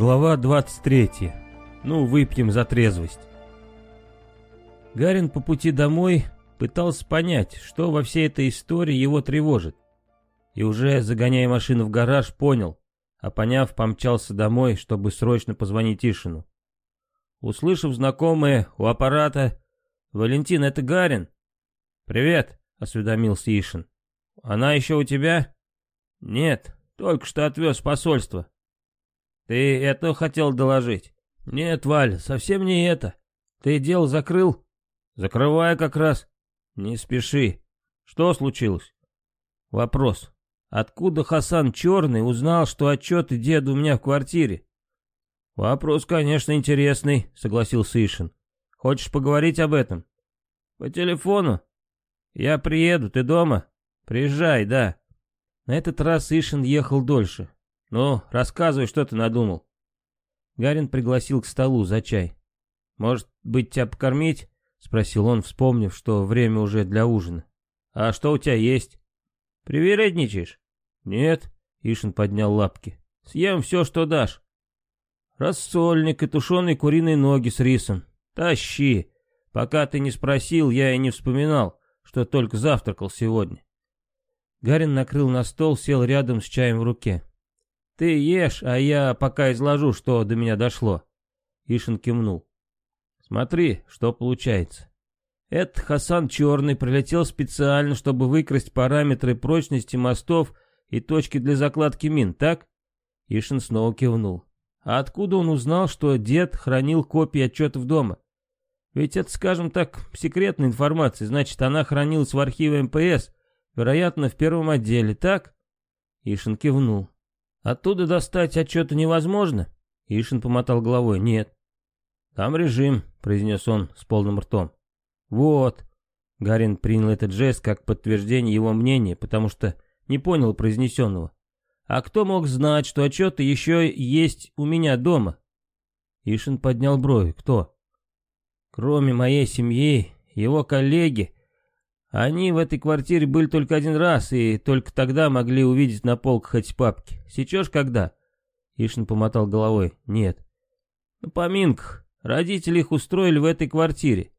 Глава 23. Ну, выпьем за трезвость. Гарин по пути домой пытался понять, что во всей этой истории его тревожит. И уже, загоняя машину в гараж, понял, а поняв, помчался домой, чтобы срочно позвонить Ишину. Услышав знакомое у аппарата, «Валентин, это Гарин?» «Привет», — осведомился Ишин. «Она еще у тебя?» «Нет, только что отвез посольство. Ты это хотел доложить? Нет, Валь, совсем не это. Ты дело закрыл? Закрывай как раз. Не спеши. Что случилось? Вопрос. Откуда Хасан Черный узнал, что отчеты деда у меня в квартире? Вопрос, конечно, интересный, согласился Ишин. Хочешь поговорить об этом? По телефону? Я приеду, ты дома? Приезжай, да. На этот раз Ишин ехал дольше. «Ну, рассказывай, что ты надумал». Гарин пригласил к столу за чай. «Может быть, тебя покормить?» — спросил он, вспомнив, что время уже для ужина. «А что у тебя есть?» «Привередничаешь?» «Нет», — Ишин поднял лапки. «Съем все, что дашь». «Рассольник и тушеные куриные ноги с рисом. Тащи. Пока ты не спросил, я и не вспоминал, что только завтракал сегодня». Гарин накрыл на стол, сел рядом с чаем в руке. «Ты ешь, а я пока изложу, что до меня дошло». Ишин кивнул. «Смотри, что получается. Этот Хасан Черный прилетел специально, чтобы выкрасть параметры прочности мостов и точки для закладки мин, так?» Ишин снова кивнул. «А откуда он узнал, что дед хранил копии отчетов дома? Ведь это, скажем так, секретная информация, значит, она хранилась в архиве МПС, вероятно, в первом отделе, так?» Ишин кивнул. Оттуда достать отчеты невозможно? Ишин помотал головой. Нет. Там режим, произнес он с полным ртом. Вот. Гарин принял этот жест как подтверждение его мнения, потому что не понял произнесенного. А кто мог знать, что отчеты еще есть у меня дома? Ишин поднял брови. Кто? Кроме моей семьи, его коллеги они в этой квартире были только один раз, и только тогда могли увидеть на полках эти папки. Сечешь когда?» Ишин помотал головой. «Нет». «На поминках. Родители их устроили в этой квартире.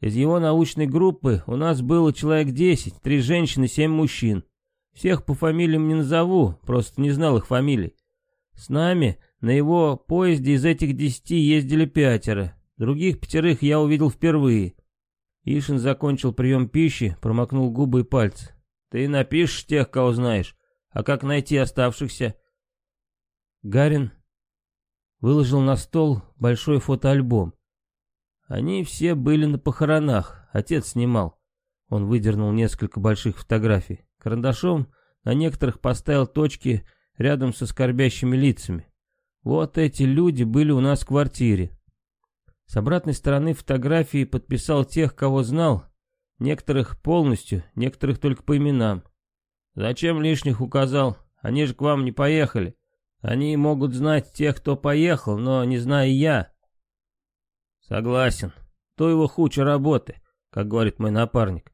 Из его научной группы у нас было человек десять, три женщины, семь мужчин. Всех по фамилиям не назову, просто не знал их фамилий. С нами на его поезде из этих десяти ездили пятеро. Других пятерых я увидел впервые. Ишин закончил прием пищи, промокнул губы и пальцы. «Ты напишешь тех, кого знаешь. А как найти оставшихся?» Гарин выложил на стол большой фотоальбом. Они все были на похоронах, отец снимал. Он выдернул несколько больших фотографий. Карандашом на некоторых поставил точки рядом со скорбящими лицами. Вот эти люди были у нас в квартире. С обратной стороны фотографии подписал тех, кого знал, некоторых полностью, некоторых только по именам. Зачем лишних указал? Они же к вам не поехали. Они могут знать тех, кто поехал, но не знаю я. Согласен. То его хуча работы, как говорит мой напарник.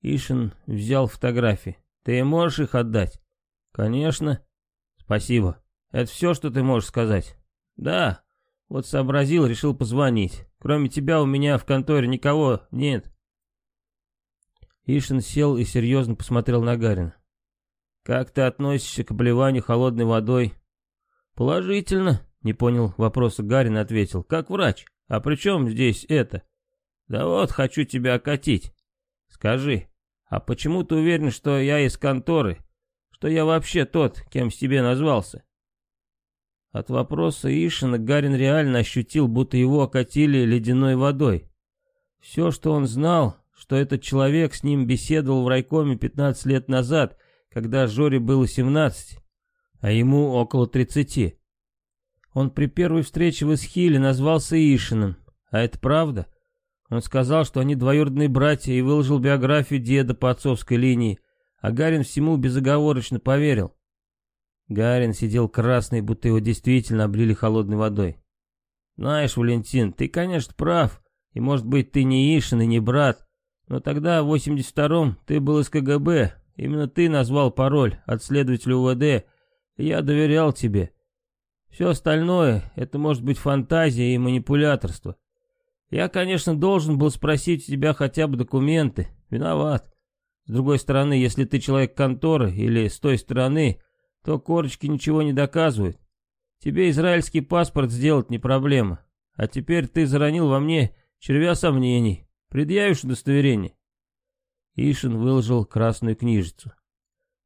Ишин взял фотографии. Ты можешь их отдать? Конечно. Спасибо. Это все, что ты можешь сказать? Да, вот сообразил, решил позвонить. Кроме тебя у меня в конторе никого нет. Ишин сел и серьезно посмотрел на Гарина. «Как ты относишься к обливанию холодной водой?» «Положительно», — не понял вопроса Гарин, ответил. «Как врач. А при чем здесь это?» «Да вот, хочу тебя окатить. Скажи, а почему ты уверен, что я из конторы? Что я вообще тот, кем с тебе назвался?» От вопроса Ишина Гарин реально ощутил, будто его окатили ледяной водой. Все, что он знал, что этот человек с ним беседовал в райкоме 15 лет назад, когда Жоре было 17, а ему около 30. Он при первой встрече в Исхиле назвался Ишиным, а это правда. Он сказал, что они двоюродные братья и выложил биографию деда по отцовской линии, а Гарин всему безоговорочно поверил. Гарин сидел красный, будто его действительно облили холодной водой. «Знаешь, Валентин, ты, конечно, прав, и, может быть, ты не Ишин и не брат, но тогда, в 82-м, ты был из КГБ, именно ты назвал пароль от следователя УВД, и я доверял тебе. Все остальное — это может быть фантазия и манипуляторство. Я, конечно, должен был спросить у тебя хотя бы документы. Виноват. С другой стороны, если ты человек конторы или с той стороны, то корочки ничего не доказывают. Тебе израильский паспорт сделать не проблема. А теперь ты заронил во мне червя сомнений. Предъявишь удостоверение?» Ишин выложил красную книжицу.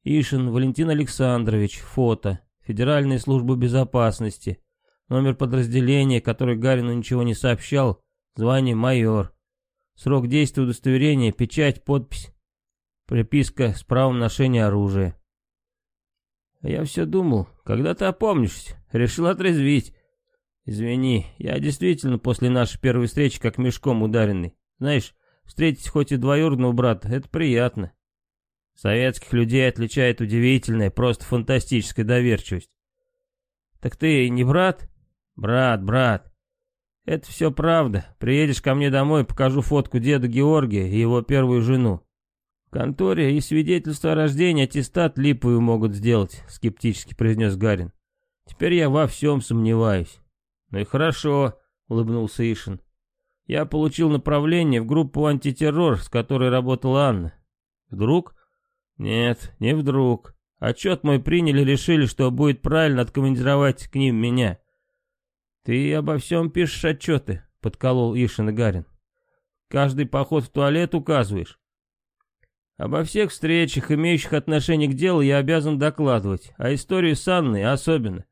Ишин Валентин Александрович, фото, Федеральная служба безопасности, номер подразделения, который Гарину ничего не сообщал, звание майор. Срок действия удостоверения, печать, подпись, приписка с правом ношения оружия. Я все думал, когда ты опомнишься, решил отрезвить. Извини, я действительно после нашей первой встречи как мешком ударенный. Знаешь, встретить хоть и двоюродного брата, это приятно. Советских людей отличает удивительная, просто фантастическая доверчивость. Так ты не брат? Брат, брат. Это все правда. Приедешь ко мне домой, покажу фотку деда Георгия и его первую жену. Конторе и свидетельство о рождении аттестат липовую могут сделать, скептически произнес Гарин. Теперь я во всем сомневаюсь. Ну и хорошо, улыбнулся Ишин. Я получил направление в группу антитеррор, с которой работала Анна. Вдруг? Нет, не вдруг. Отчет мой приняли, решили, что будет правильно откомандировать к ним меня. Ты обо всем пишешь отчеты, подколол Ишин и Гарин. Каждый поход в туалет указываешь. Обо всех встречах, имеющих отношение к делу, я обязан докладывать, а историю с Анной особенно.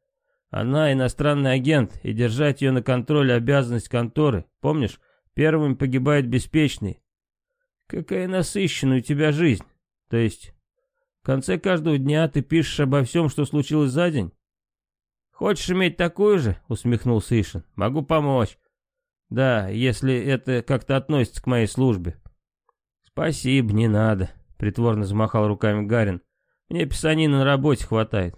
Она иностранный агент, и держать ее на контроле обязанность конторы. Помнишь, первым погибает беспечный. Какая насыщенная у тебя жизнь. То есть, в конце каждого дня ты пишешь обо всем, что случилось за день? Хочешь иметь такую же? Усмехнулся Ишин. Могу помочь. Да, если это как-то относится к моей службе. Спасибо, не надо. Притворно замахал руками Гарин. Мне писанина на работе хватает.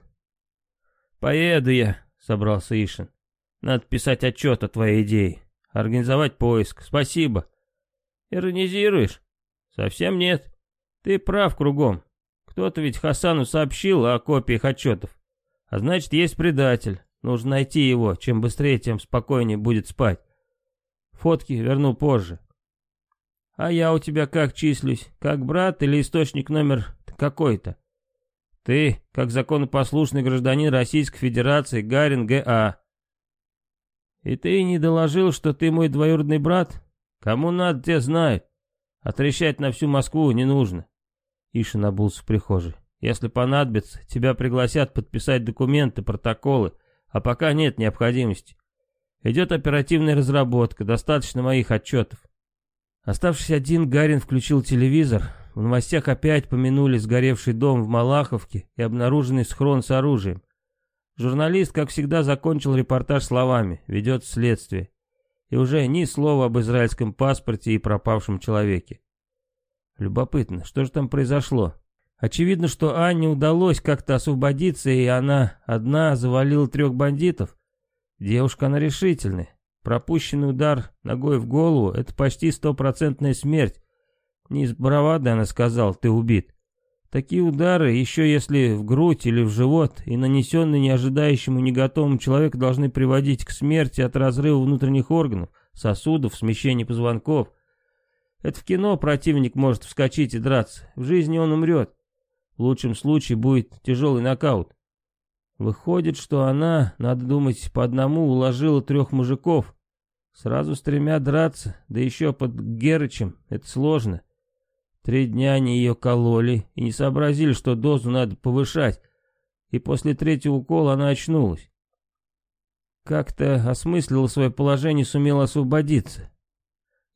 Поеду я, собрался Ишин. Надо писать отчет о твоей идее. Организовать поиск. Спасибо. Иронизируешь? Совсем нет. Ты прав кругом. Кто-то ведь Хасану сообщил о копиях отчетов. А значит, есть предатель. Нужно найти его. Чем быстрее, тем спокойнее будет спать. Фотки верну позже. А я у тебя как числюсь? Как брат или источник номер какой-то? Ты, как законопослушный гражданин Российской Федерации, Гарин Г.А. И ты не доложил, что ты мой двоюродный брат? Кому надо, те знают. Отрещать на всю Москву не нужно. Ишин обулся в прихожей. Если понадобится, тебя пригласят подписать документы, протоколы, а пока нет необходимости. Идет оперативная разработка, достаточно моих отчетов. Оставшись один, Гарин включил телевизор. В новостях опять помянули сгоревший дом в Малаховке и обнаруженный схрон с оружием. Журналист, как всегда, закончил репортаж словами «Ведет следствие». И уже ни слова об израильском паспорте и пропавшем человеке. Любопытно, что же там произошло? Очевидно, что Анне удалось как-то освободиться, и она одна завалила трех бандитов. Девушка она решительная. Пропущенный удар ногой в голову — это почти стопроцентная смерть. Не из бравады она сказала, ты убит. Такие удары, еще если в грудь или в живот, и нанесенные неожидающему не готовому человеку должны приводить к смерти от разрыва внутренних органов, сосудов, смещения позвонков. Это в кино противник может вскочить и драться, в жизни он умрет. В лучшем случае будет тяжелый нокаут. Выходит, что она, надо думать, по одному уложила трех мужиков. Сразу с тремя драться, да еще под Герычем, это сложно. Три дня они ее кололи и не сообразили, что дозу надо повышать, и после третьего укола она очнулась. Как-то осмыслила свое положение и сумела освободиться.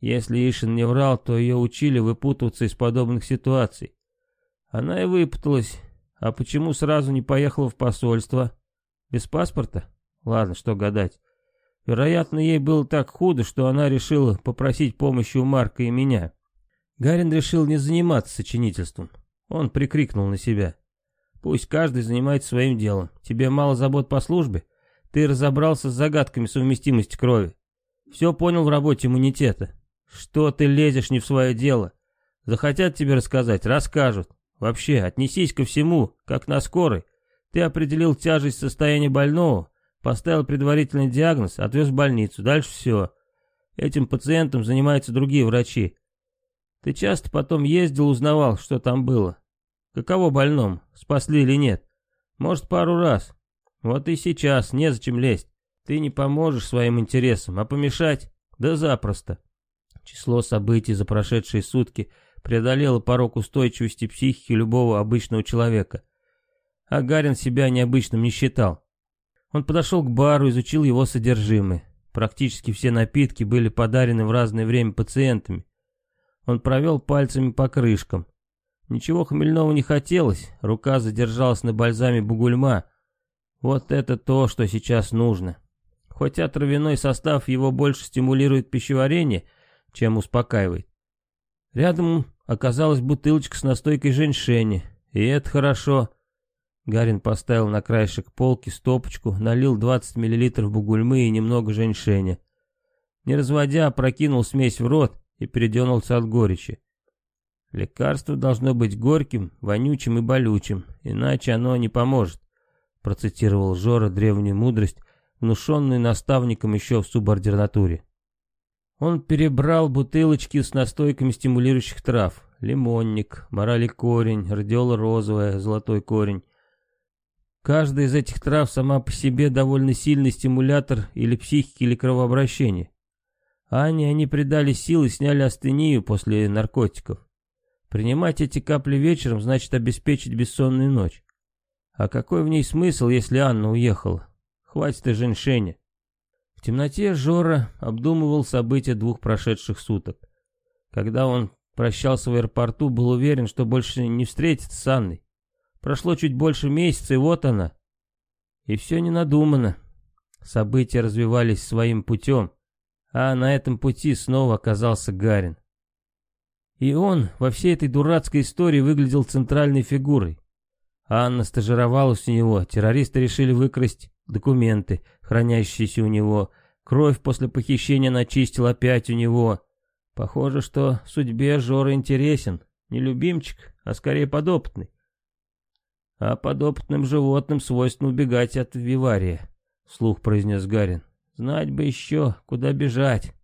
Если Ишин не врал, то ее учили выпутываться из подобных ситуаций. Она и выпуталась, а почему сразу не поехала в посольство? Без паспорта? Ладно, что гадать. Вероятно, ей было так худо, что она решила попросить помощи у Марка и меня. Гарин решил не заниматься сочинительством. Он прикрикнул на себя. Пусть каждый занимается своим делом. Тебе мало забот по службе? Ты разобрался с загадками совместимости крови. Все понял в работе иммунитета. Что ты лезешь не в свое дело? Захотят тебе рассказать, расскажут. Вообще, отнесись ко всему, как на скорой. Ты определил тяжесть состояния больного, поставил предварительный диагноз, отвез в больницу. Дальше все. Этим пациентом занимаются другие врачи. Ты часто потом ездил, узнавал, что там было. Каково больному, спасли или нет? Может, пару раз. Вот и сейчас, незачем лезть. Ты не поможешь своим интересам, а помешать? Да запросто. Число событий за прошедшие сутки преодолело порог устойчивости психики любого обычного человека. А Гарин себя необычным не считал. Он подошел к бару, изучил его содержимое. Практически все напитки были подарены в разное время пациентами. Он провел пальцами по крышкам. Ничего хмельного не хотелось, рука задержалась на бальзаме бугульма. Вот это то, что сейчас нужно. Хотя травяной состав его больше стимулирует пищеварение, чем успокаивает. Рядом оказалась бутылочка с настойкой женьшени, и это хорошо. Гарин поставил на краешек полки стопочку, налил 20 мл бугульмы и немного женьшеня. Не разводя, прокинул смесь в рот и передернулся от горечи. Лекарство должно быть горьким, вонючим и болючим, иначе оно не поможет, процитировал Жора древнюю мудрость, внушенную наставником еще в субординатуре. Он перебрал бутылочки с настойками стимулирующих трав. Лимонник, морали корень, радиола розовая, золотой корень. Каждая из этих трав сама по себе довольно сильный стимулятор или психики, или кровообращения. Ане они придали сил и сняли астению после наркотиков. Принимать эти капли вечером значит обеспечить бессонную ночь. А какой в ней смысл, если Анна уехала? Хватит и женьшеня. В темноте Жора обдумывал события двух прошедших суток. Когда он прощался в аэропорту, был уверен, что больше не встретится с Анной. Прошло чуть больше месяца, и вот она. И все не надумано. События развивались своим путем, а на этом пути снова оказался Гарин. И он во всей этой дурацкой истории выглядел центральной фигурой. Анна стажировалась у него, террористы решили выкрасть документы, хранящиеся у него. Кровь после похищения начистил опять у него. Похоже, что судьбе Жора интересен. Не любимчик, а скорее подопытный. А подопытным животным свойственно убегать от вивария, слух произнес Гарин. Знать бы еще, куда бежать.